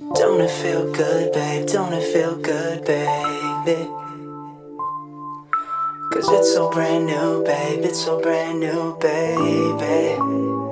Don't it feel good, babe? Don't it feel good, babe? Cause it's so brand new, babe. It's so brand new, baby.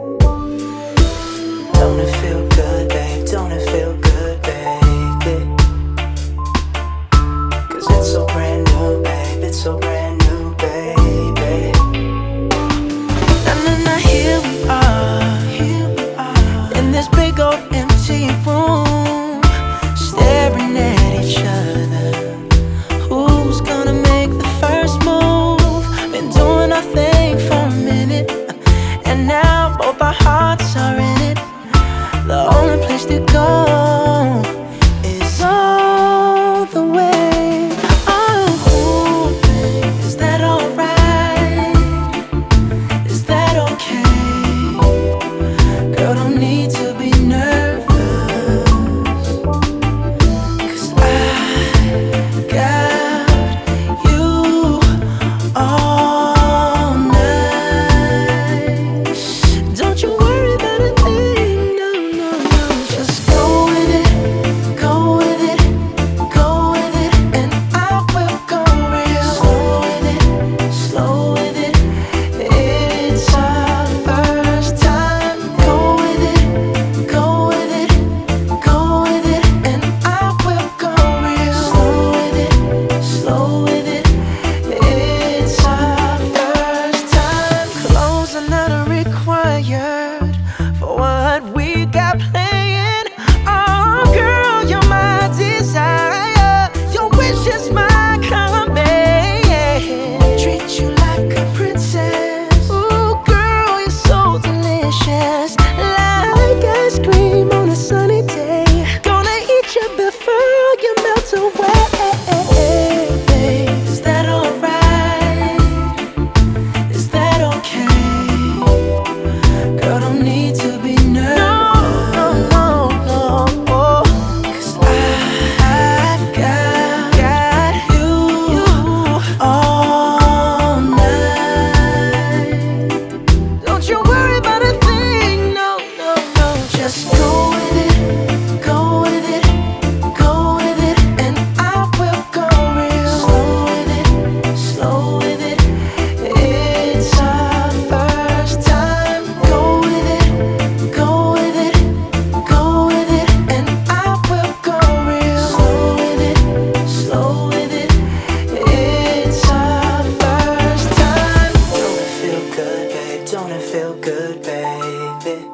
don't it feel good, baby?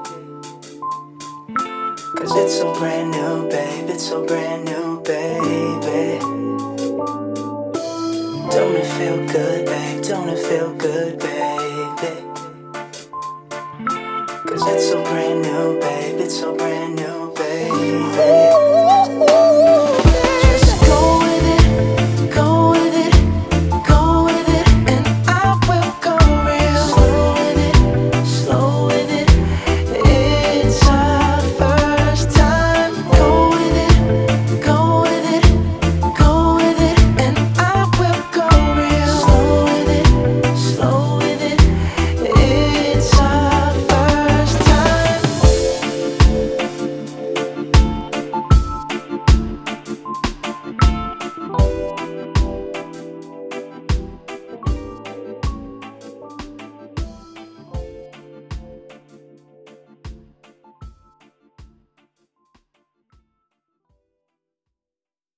Cause it's so brand new, babe, it's so brand new, baby. Don't it feel good, babe, don't it feel good, baby? Cause it's so brand new, babe, it's so brand new, baby.